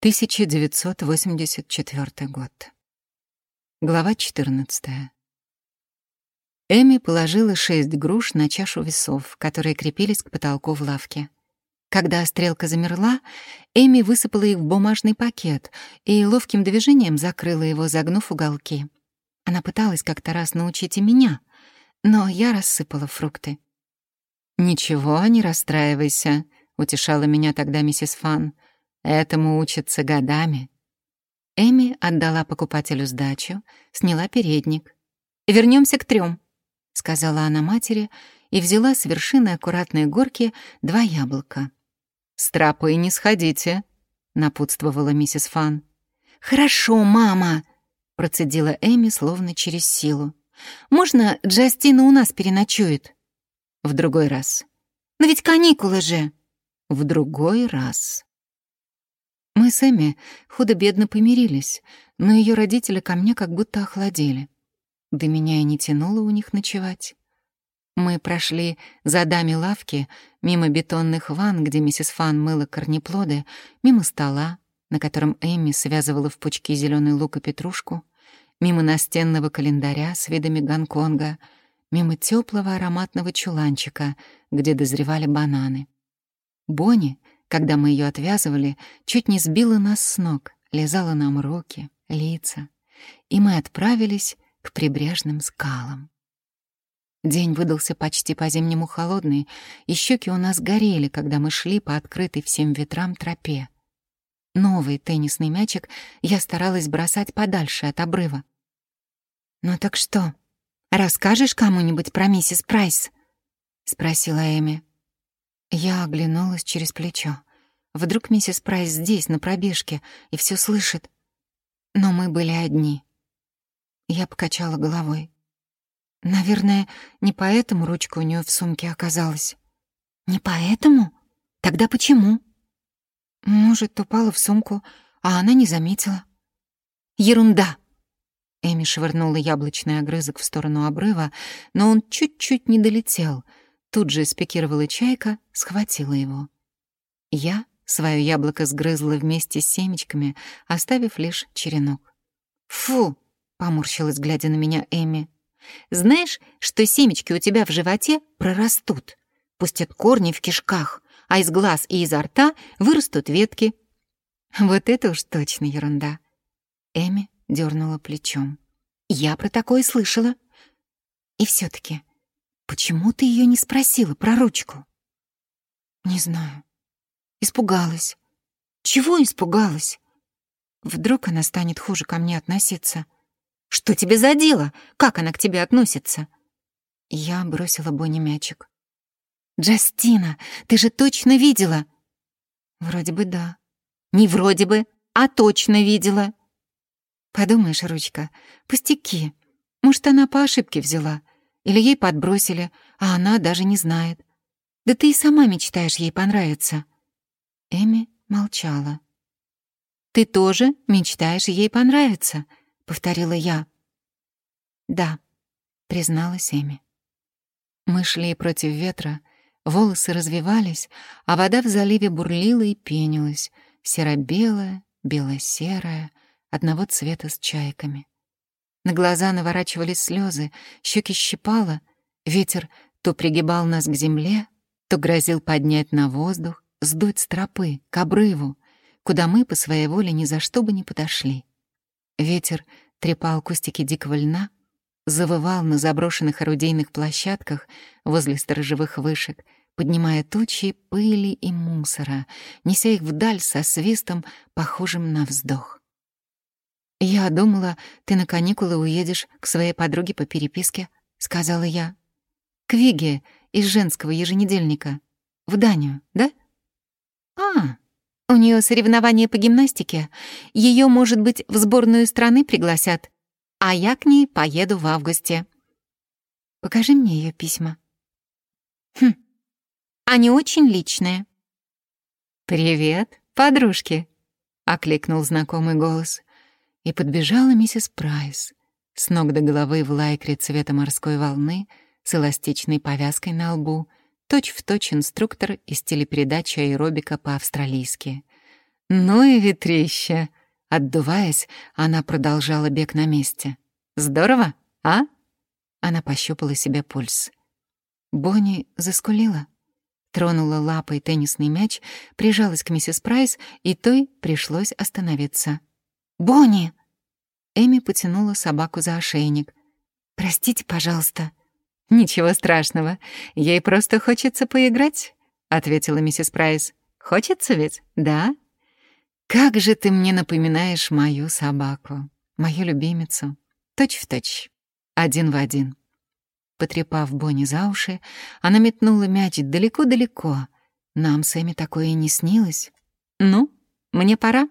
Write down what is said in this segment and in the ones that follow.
1984 год. Глава 14. Эми положила шесть груш на чашу весов, которые крепились к потолку в лавке. Когда стрелка замерла, Эми высыпала их в бумажный пакет и ловким движением закрыла его, загнув уголки. Она пыталась как-то раз научить и меня, но я рассыпала фрукты. «Ничего, не расстраивайся», — утешала меня тогда миссис Фан. Этому учатся годами. Эми отдала покупателю сдачу, сняла передник. Вернемся к трем, сказала она матери и взяла с вершины аккуратной горки два яблока. «С тропы не сходите», — напутствовала миссис Фан. «Хорошо, мама», — процедила Эми словно через силу. «Можно Джастина у нас переночует?» «В другой раз». «Но ведь каникулы же!» «В другой раз». Мы с Эми худо-бедно помирились, но ее родители ко мне как будто охладели. До меня и не тянуло у них ночевать. Мы прошли за дами лавки, мимо бетонных ванн, где миссис Фан мыла корнеплоды, мимо стола, на котором Эми связывала в пучки зеленый лук и петрушку, мимо настенного календаря с видами Гонконга, мимо теплого ароматного чуланчика, где дозревали бананы. Бонни когда мы ее отвязывали, чуть не сбила нас с ног, лизала нам руки, лица, и мы отправились к прибрежным скалам. День выдался почти по-зимнему холодный, и щеки у нас горели, когда мы шли по открытой всем ветрам тропе. Новый теннисный мячик я старалась бросать подальше от обрыва. «Ну так что, расскажешь кому-нибудь про миссис Прайс?» — спросила Эми. Я оглянулась через плечо. Вдруг миссис Прайс здесь, на пробежке, и все слышит. Но мы были одни. Я покачала головой. Наверное, не поэтому ручка у нее в сумке оказалась. Не поэтому? Тогда почему? Может, упала в сумку, а она не заметила. Ерунда! Эми швырнула яблочный огрызок в сторону обрыва, но он чуть-чуть не долетел — Тут же спикировала чайка, схватила его. Я свое яблоко сгрызла вместе с семечками, оставив лишь черенок. «Фу!» — поморщилась, глядя на меня Эми. «Знаешь, что семечки у тебя в животе прорастут, пустят корни в кишках, а из глаз и изо рта вырастут ветки». «Вот это уж точно ерунда!» Эми дернула плечом. «Я про такое слышала. И все таки Почему ты ее не спросила про ручку? Не знаю. Испугалась. Чего испугалась? Вдруг она станет хуже ко мне относиться. Что тебе за дело? Как она к тебе относится? Я бросила Бонни мячик. «Джастина, ты же точно видела?» «Вроде бы да». «Не вроде бы, а точно видела». «Подумаешь, ручка, пустяки. Может, она по ошибке взяла. Или ей подбросили, а она даже не знает. Да ты и сама мечтаешь ей понравиться». Эми молчала. «Ты тоже мечтаешь ей понравиться», — повторила я. «Да», — призналась Эми. Мы шли против ветра, волосы развивались, а вода в заливе бурлила и пенилась, серо-белая, бело-серая, одного цвета с чайками. На глаза наворачивались слезы, щеки щипало, ветер то пригибал нас к земле, то грозил поднять на воздух, сдуть с тропы, к обрыву, куда мы по своей воле ни за что бы не подошли. Ветер трепал кустики дикого льна, завывал на заброшенных орудийных площадках возле сторожевых вышек, поднимая тучи пыли и мусора, неся их вдаль со свистом, похожим на вздох. «Я думала, ты на каникулы уедешь к своей подруге по переписке», — сказала я. «К Виге из женского еженедельника. В Данию, да?» «А, у нее соревнования по гимнастике. Ее, может быть, в сборную страны пригласят, а я к ней поеду в августе». «Покажи мне ее письма». «Хм, они очень личные». «Привет, подружки», — окликнул знакомый голос и подбежала миссис Прайс, с ног до головы в лайкре цвета морской волны, с эластичной повязкой на лбу, точь-в-точь инструктор из телепередачи аэробика по-австралийски. «Ну и ветрище!» Отдуваясь, она продолжала бег на месте. «Здорово, а?» Она пощупала себе пульс. Бонни заскулила. Тронула лапой теннисный мяч, прижалась к миссис Прайс, и той пришлось остановиться. «Бонни!» Эми потянула собаку за ошейник. «Простите, пожалуйста». «Ничего страшного. Ей просто хочется поиграть», — ответила миссис Прайс. «Хочется ведь, да?» «Как же ты мне напоминаешь мою собаку, мою любимицу. Точь в точь, один в один». Потрепав Бонни за уши, она метнула мяч далеко-далеко. Нам с Эми такое и не снилось. «Ну, мне пора».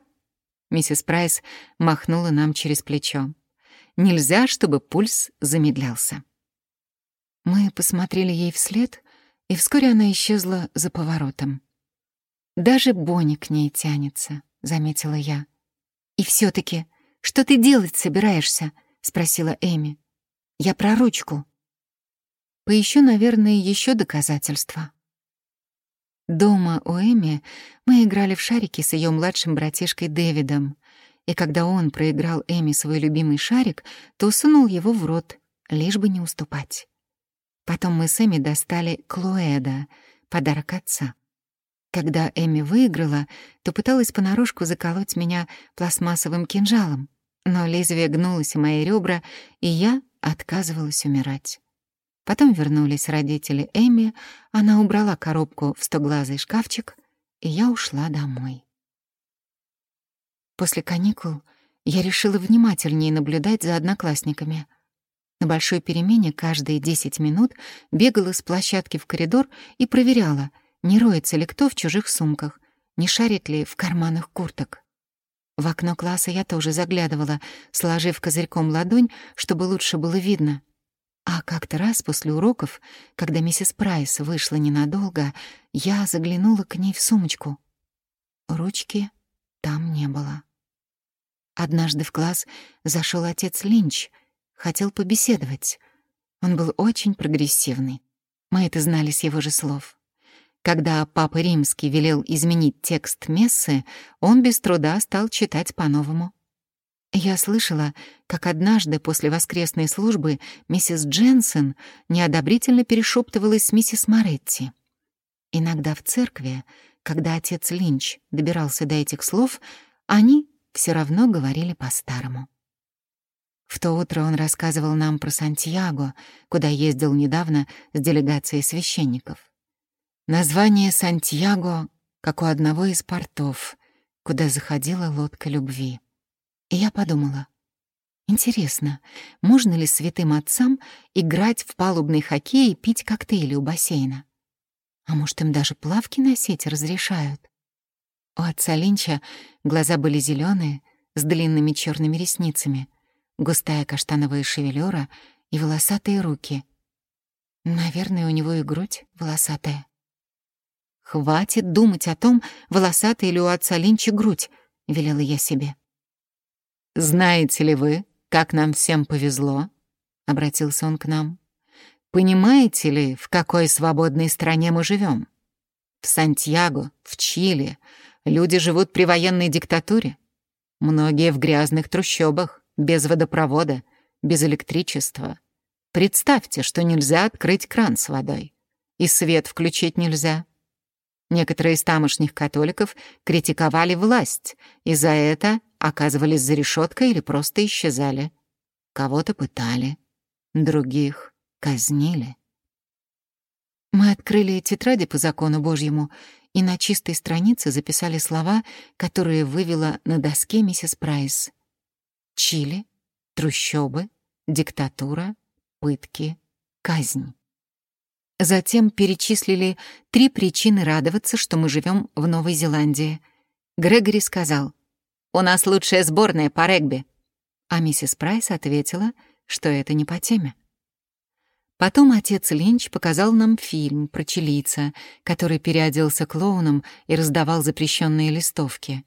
Миссис Прайс махнула нам через плечо. «Нельзя, чтобы пульс замедлялся». Мы посмотрели ей вслед, и вскоре она исчезла за поворотом. «Даже Бонни к ней тянется», — заметила я. «И все таки что ты делать собираешься?» — спросила Эми. «Я про ручку». Поищу, наверное, еще доказательства. Дома у Эми мы играли в шарики с ее младшим братишкой Дэвидом, и когда он проиграл Эми свой любимый шарик, то сунул его в рот, лишь бы не уступать. Потом мы с Эми достали Клоэда, подарок отца. Когда Эми выиграла, то пыталась понарошку заколоть меня пластмассовым кинжалом, но лезвие гнулось в мои ребра, и я отказывалась умирать. Потом вернулись родители Эми, она убрала коробку в стоглазый шкафчик, и я ушла домой. После каникул я решила внимательнее наблюдать за одноклассниками. На большой перемене каждые 10 минут бегала с площадки в коридор и проверяла, не роется ли кто в чужих сумках, не шарит ли в карманах курток. В окно класса я тоже заглядывала, сложив козырьком ладонь, чтобы лучше было видно, а как-то раз после уроков, когда миссис Прайс вышла ненадолго, я заглянула к ней в сумочку. Ручки там не было. Однажды в класс зашел отец Линч, хотел побеседовать. Он был очень прогрессивный. Мы это знали с его же слов. Когда Папа Римский велел изменить текст мессы, он без труда стал читать по-новому. Я слышала, как однажды после воскресной службы миссис Дженсен неодобрительно перешептывалась с миссис Моретти. Иногда в церкви, когда отец Линч добирался до этих слов, они все равно говорили по-старому. В то утро он рассказывал нам про Сантьяго, куда ездил недавно с делегацией священников. Название Сантьяго, как у одного из портов, куда заходила лодка любви. И я подумала, интересно, можно ли святым отцам играть в палубный хоккей и пить коктейли у бассейна? А может, им даже плавки носить разрешают? У отца Линча глаза были зеленые, с длинными черными ресницами, густая каштановая шевелюра и волосатые руки. Наверное, у него и грудь волосатая. «Хватит думать о том, волосатая ли у отца Линча грудь», — велела я себе. «Знаете ли вы, как нам всем повезло?» — обратился он к нам. «Понимаете ли, в какой свободной стране мы живем? В Сантьяго, в Чили люди живут при военной диктатуре. Многие в грязных трущобах, без водопровода, без электричества. Представьте, что нельзя открыть кран с водой. И свет включить нельзя. Некоторые из тамошних католиков критиковали власть, и за это оказывались за решеткой или просто исчезали. Кого-то пытали, других казнили. Мы открыли тетради по закону Божьему и на чистой странице записали слова, которые вывела на доске миссис Прайс. Чили, трущобы, диктатура, пытки, казнь. Затем перечислили три причины радоваться, что мы живем в Новой Зеландии. Грегори сказал, «У нас лучшая сборная по регби». А миссис Прайс ответила, что это не по теме. Потом отец Линч показал нам фильм про чилийца, который переоделся клоуном и раздавал запрещенные листовки.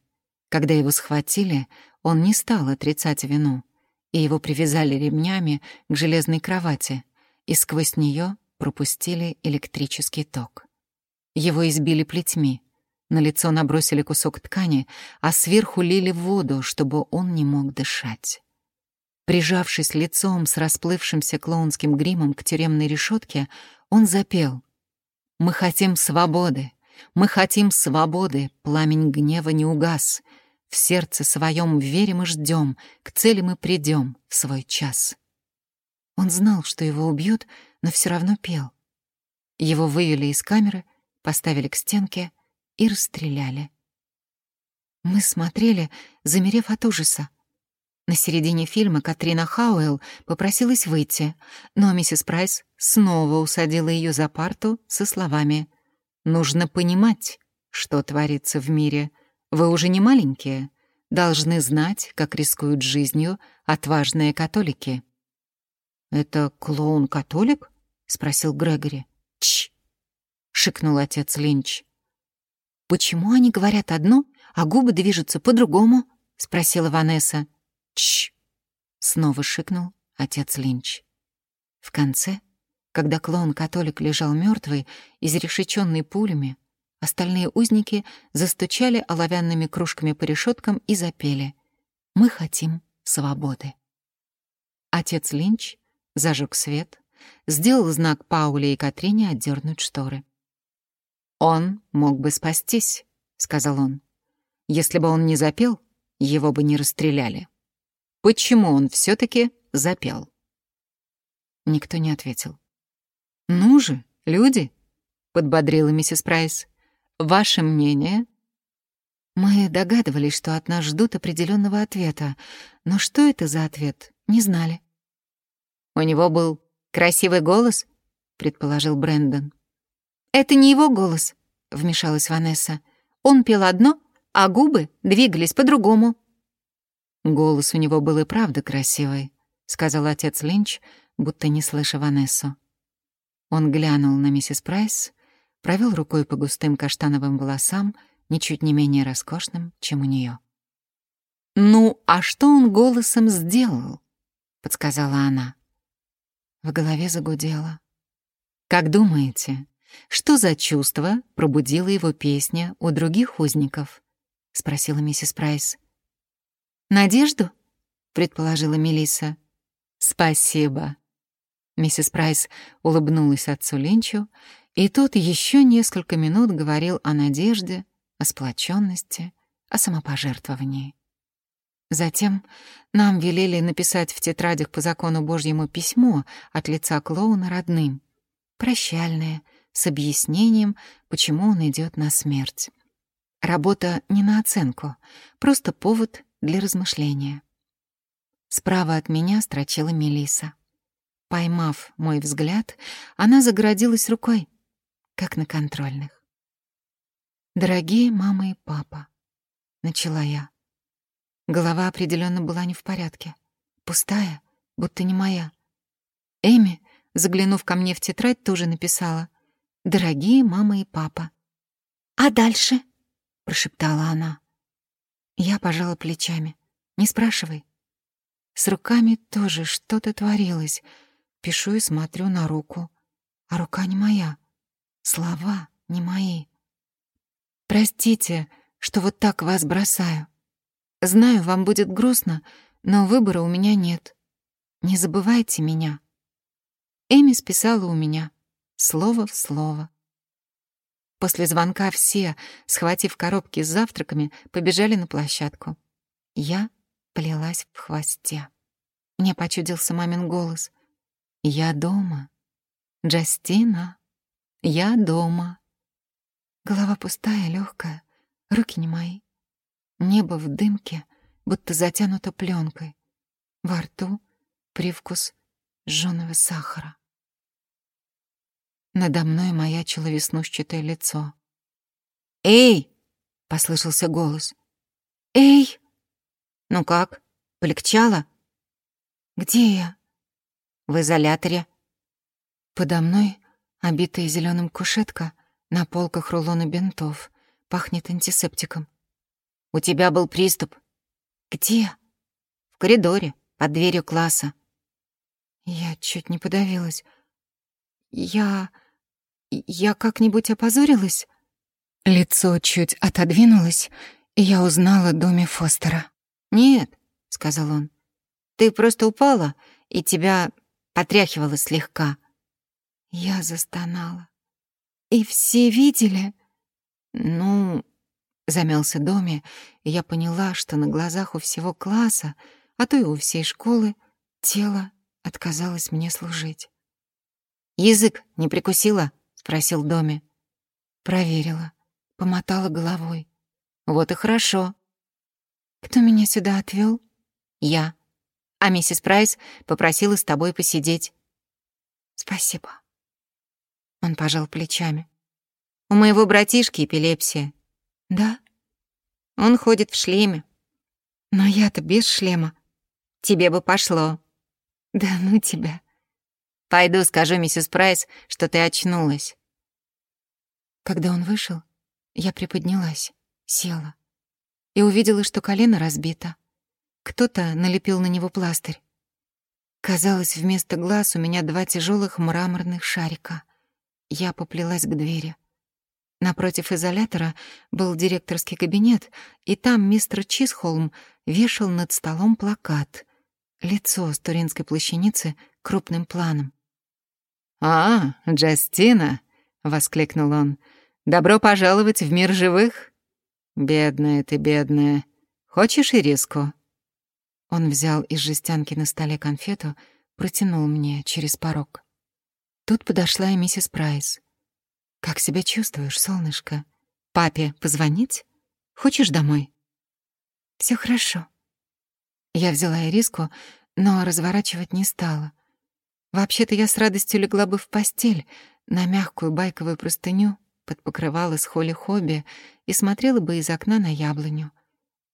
Когда его схватили, он не стал отрицать вину, и его привязали ремнями к железной кровати, и сквозь нее пропустили электрический ток. Его избили плетьми, На лицо набросили кусок ткани, а сверху лили воду, чтобы он не мог дышать. Прижавшись лицом с расплывшимся клоунским гримом к тюремной решетке, он запел. «Мы хотим свободы, мы хотим свободы, пламень гнева не угас. В сердце своем верим и ждем, к цели мы придем в свой час». Он знал, что его убьют, но все равно пел. Его вывели из камеры, поставили к стенке и расстреляли. Мы смотрели, замерев от ужаса. На середине фильма Катрина Хауэлл попросилась выйти, но миссис Прайс снова усадила ее за парту со словами «Нужно понимать, что творится в мире. Вы уже не маленькие, должны знать, как рискуют жизнью отважные католики». «Это клоун-католик?» — спросил Грегори. «Чш!» — шикнул отец Линч. «Почему они говорят одно, а губы движутся по-другому?» — спросила Ванесса. Чш! Снова шикнул отец Линч. В конце, когда клоун-католик лежал мертвый, изрешеченный пулями, остальные узники застучали оловянными кружками по решеткам и запели «Мы хотим свободы». Отец Линч зажег свет, сделал знак Пауле и Катрине отдернуть шторы. «Он мог бы спастись», — сказал он. «Если бы он не запел, его бы не расстреляли» почему он все-таки запел. Никто не ответил. «Ну же, люди!» — подбодрила миссис Прайс. «Ваше мнение?» Мы догадывались, что от нас ждут определенного ответа, но что это за ответ, не знали. «У него был красивый голос?» — предположил Брэндон. «Это не его голос», — вмешалась Ванесса. «Он пел одно, а губы двигались по-другому». «Голос у него был и правда красивый», — сказал отец Линч, будто не слыша Ванессу. Он глянул на миссис Прайс, провел рукой по густым каштановым волосам, ничуть не менее роскошным, чем у нее. «Ну, а что он голосом сделал?» — подсказала она. В голове загудело. «Как думаете, что за чувство пробудила его песня у других узников?» — спросила миссис Прайс. «Надежду?» — предположила Мелисса. «Спасибо». Миссис Прайс улыбнулась отцу Линчу, и тот еще несколько минут говорил о надежде, о сплоченности, о самопожертвовании. Затем нам велели написать в тетрадях по закону Божьему письмо от лица клоуна родным, прощальное, с объяснением, почему он идет на смерть. Работа не на оценку, просто повод для размышления. Справа от меня строчила Мелиса. Поймав мой взгляд, она загородилась рукой, как на контрольных. «Дорогие мама и папа», — начала я. Голова определенно была не в порядке. Пустая, будто не моя. Эми, заглянув ко мне в тетрадь, тоже написала «Дорогие мама и папа». «А дальше?» — прошептала она. Я пожала плечами. «Не спрашивай». С руками тоже что-то творилось. Пишу и смотрю на руку. А рука не моя. Слова не мои. Простите, что вот так вас бросаю. Знаю, вам будет грустно, но выбора у меня нет. Не забывайте меня. Эми списала у меня слово в слово. После звонка все, схватив коробки с завтраками, побежали на площадку. Я плелась в хвосте. Мне почудился мамин голос. «Я дома. Джастина, я дома». Голова пустая, легкая, руки не мои. Небо в дымке, будто затянуто пленкой. Во рту привкус жженого сахара. Надо мной маячило веснушчатое лицо. «Эй!» — послышался голос. «Эй!» «Ну как, полегчало?» «Где я?» «В изоляторе». Подо мной обитая зеленым кушетка, на полках рулоны бинтов, пахнет антисептиком. «У тебя был приступ». «Где?» «В коридоре, под дверью класса». Я чуть не подавилась. «Я... я как-нибудь опозорилась?» Лицо чуть отодвинулось, и я узнала Доми Фостера. «Нет», — сказал он, — «ты просто упала, и тебя потряхивало слегка». Я застонала. «И все видели?» «Ну...» — замялся Доми, и я поняла, что на глазах у всего класса, а то и у всей школы, тело отказалось мне служить. «Язык не прикусила?» — спросил Доми. Проверила, помотала головой. «Вот и хорошо». «Кто меня сюда отвел? «Я. А миссис Прайс попросила с тобой посидеть». «Спасибо». Он пожал плечами. «У моего братишки эпилепсия». «Да?» «Он ходит в шлеме». «Но я-то без шлема». «Тебе бы пошло». «Да ну тебя». Пойду скажу миссис Прайс, что ты очнулась. Когда он вышел, я приподнялась, села и увидела, что колено разбито. Кто-то налепил на него пластырь. Казалось, вместо глаз у меня два тяжелых мраморных шарика. Я поплелась к двери. Напротив изолятора был директорский кабинет, и там мистер Чисхолм вешал над столом плакат. Лицо с туринской плащаницы крупным планом. «А, Джастина!» — воскликнул он. «Добро пожаловать в мир живых!» «Бедная ты, бедная. Хочешь ириску?» Он взял из жестянки на столе конфету, протянул мне через порог. Тут подошла и миссис Прайс. «Как себя чувствуешь, солнышко? Папе позвонить? Хочешь домой?» Все хорошо». Я взяла ириску, но разворачивать не стала. Вообще-то я с радостью легла бы в постель, на мягкую байковую простыню, под покрывало с холли-хобби и смотрела бы из окна на яблоню.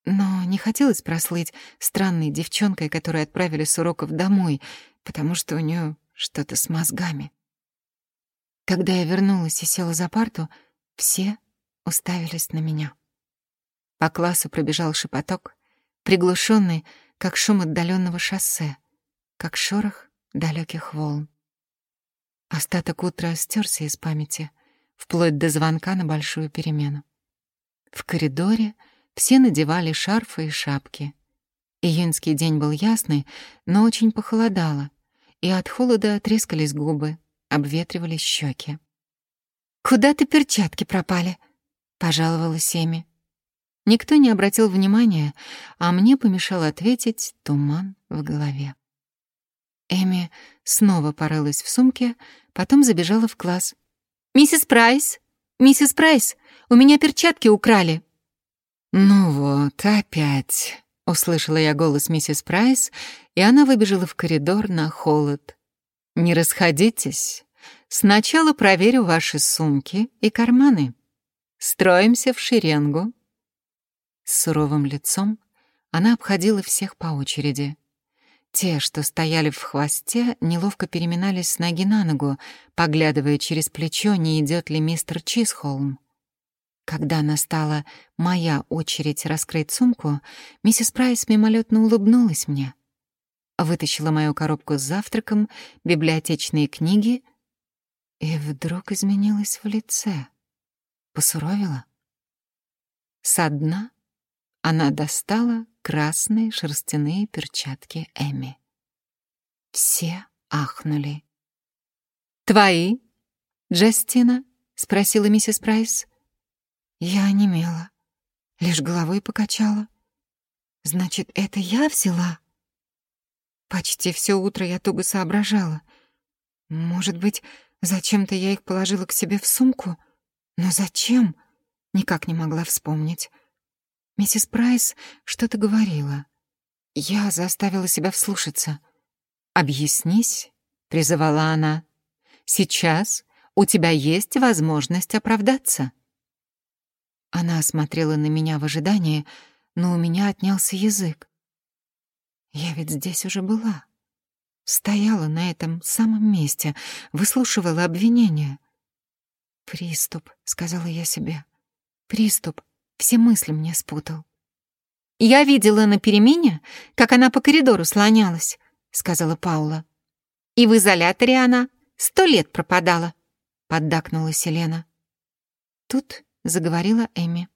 Но не хотелось прослыть странной девчонкой, которую отправили с уроков домой, потому что у нее что-то с мозгами. Когда я вернулась и села за парту, все уставились на меня. По классу пробежал шепоток, приглушенный, как шум отдаленного шоссе, как шорох далеких волн. Остаток утра стерся из памяти, вплоть до звонка на большую перемену. В коридоре все надевали шарфы и шапки. Июньский день был ясный, но очень похолодало, и от холода трескались губы, обветривались щеки. «Куда ты перчатки пропали?» — пожаловалась Эми. Никто не обратил внимания, а мне помешал ответить туман в голове. Эми снова порылась в сумке, потом забежала в класс. «Миссис Прайс! Миссис Прайс! У меня перчатки украли!» «Ну вот, опять!» — услышала я голос миссис Прайс, и она выбежала в коридор на холод. «Не расходитесь. Сначала проверю ваши сумки и карманы. Строимся в шеренгу». С суровым лицом она обходила всех по очереди. Те, что стояли в хвосте, неловко переминались с ноги на ногу, поглядывая через плечо, не идет ли мистер Чисхолм. Когда настала моя очередь раскрыть сумку, миссис Прайс мимолетно улыбнулась мне. Вытащила мою коробку с завтраком, библиотечные книги и вдруг изменилась в лице. Посуровила. Со дна она достала красные шерстяные перчатки Эми. Все ахнули. «Твои, Джастина?» — спросила миссис Прайс. Я онемела, лишь головой покачала. «Значит, это я взяла?» Почти все утро я туго соображала. Может быть, зачем-то я их положила к себе в сумку? Но зачем? Никак не могла вспомнить. Миссис Прайс что-то говорила. Я заставила себя вслушаться. «Объяснись», — призывала она. «Сейчас у тебя есть возможность оправдаться». Она смотрела на меня в ожидании, но у меня отнялся язык. Я ведь здесь уже была. Стояла на этом самом месте, выслушивала обвинения. «Приступ», — сказала я себе. «Приступ. Все мысли мне спутал. «Я видела на перемене, как она по коридору слонялась», — сказала Паула. «И в изоляторе она сто лет пропадала», — поддакнула Селена. Тут заговорила Эми.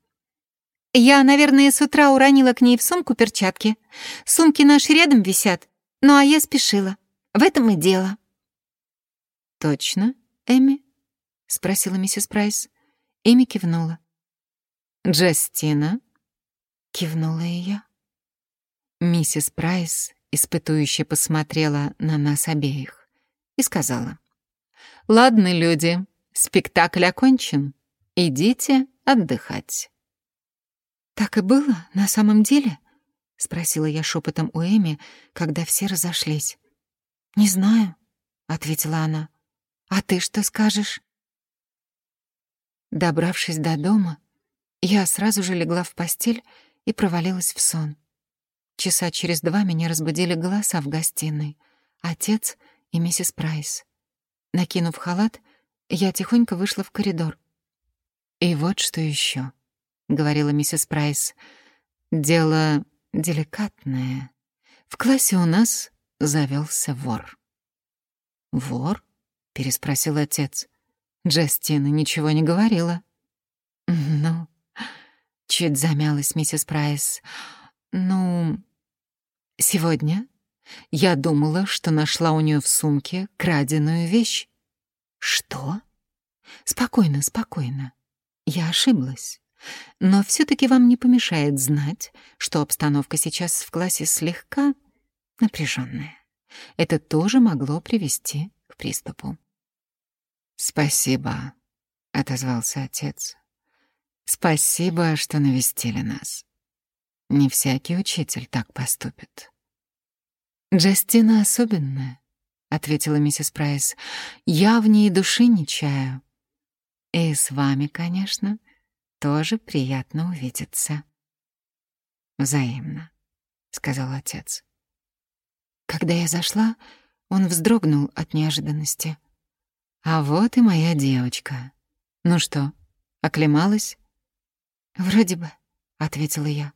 «Я, наверное, с утра уронила к ней в сумку перчатки. Сумки наши рядом висят, ну а я спешила. В этом и дело». «Точно, Эми?» — спросила миссис Прайс. Эми кивнула. «Джастина?» — кивнула и я. Миссис Прайс испытующе посмотрела на нас обеих и сказала. «Ладно, люди, спектакль окончен. Идите отдыхать». «Так и было на самом деле?» — спросила я шепотом у Эми, когда все разошлись. «Не знаю», — ответила она. «А ты что скажешь?» Добравшись до дома, я сразу же легла в постель и провалилась в сон. Часа через два меня разбудили голоса в гостиной. Отец и миссис Прайс. Накинув халат, я тихонько вышла в коридор. «И вот что еще, говорила миссис Прайс. «Дело деликатное. В классе у нас завелся вор». «Вор?» — переспросил отец. Джастина ничего не говорила. «Ну...» — чуть замялась миссис Прайс. «Ну...» Сегодня я думала, что нашла у нее в сумке краденую вещь. Что? Спокойно, спокойно. Я ошиблась. Но все таки вам не помешает знать, что обстановка сейчас в классе слегка напряженная. Это тоже могло привести к приступу. «Спасибо», — отозвался отец. «Спасибо, что навестили нас. Не всякий учитель так поступит. «Джастина особенная», — ответила миссис Прайс. «Я в ней души не чаю. И с вами, конечно, тоже приятно увидеться». «Взаимно», — сказал отец. Когда я зашла, он вздрогнул от неожиданности. «А вот и моя девочка. Ну что, оклемалась?» «Вроде бы», — ответила я.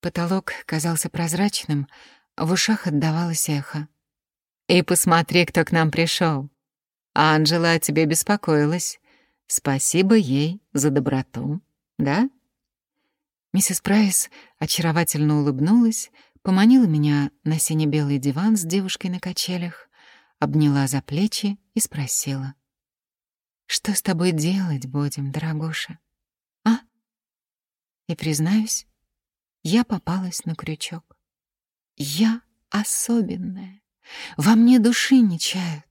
Потолок казался прозрачным, в ушах отдавалось эхо. «И посмотри, кто к нам пришел. Анжела о тебе беспокоилась. Спасибо ей за доброту, да?» Миссис Прайс очаровательно улыбнулась, поманила меня на сине-белый диван с девушкой на качелях, обняла за плечи и спросила. «Что с тобой делать будем, дорогуша? А?» И, признаюсь, я попалась на крючок. Я особенная. Во мне души не чают.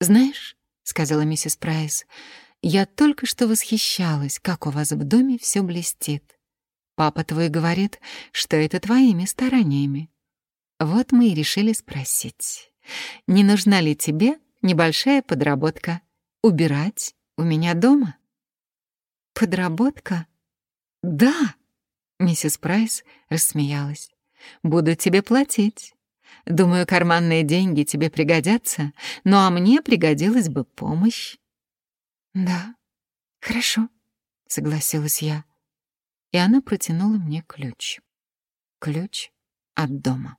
«Знаешь», — сказала миссис Прайс, «я только что восхищалась, как у вас в доме все блестит. Папа твой говорит, что это твоими стараниями. Вот мы и решили спросить, не нужна ли тебе небольшая подработка? Убирать у меня дома?» «Подработка?» «Да!» Миссис Прайс рассмеялась. «Буду тебе платить. Думаю, карманные деньги тебе пригодятся, ну а мне пригодилась бы помощь». «Да, хорошо», — согласилась я. И она протянула мне ключ. Ключ от дома.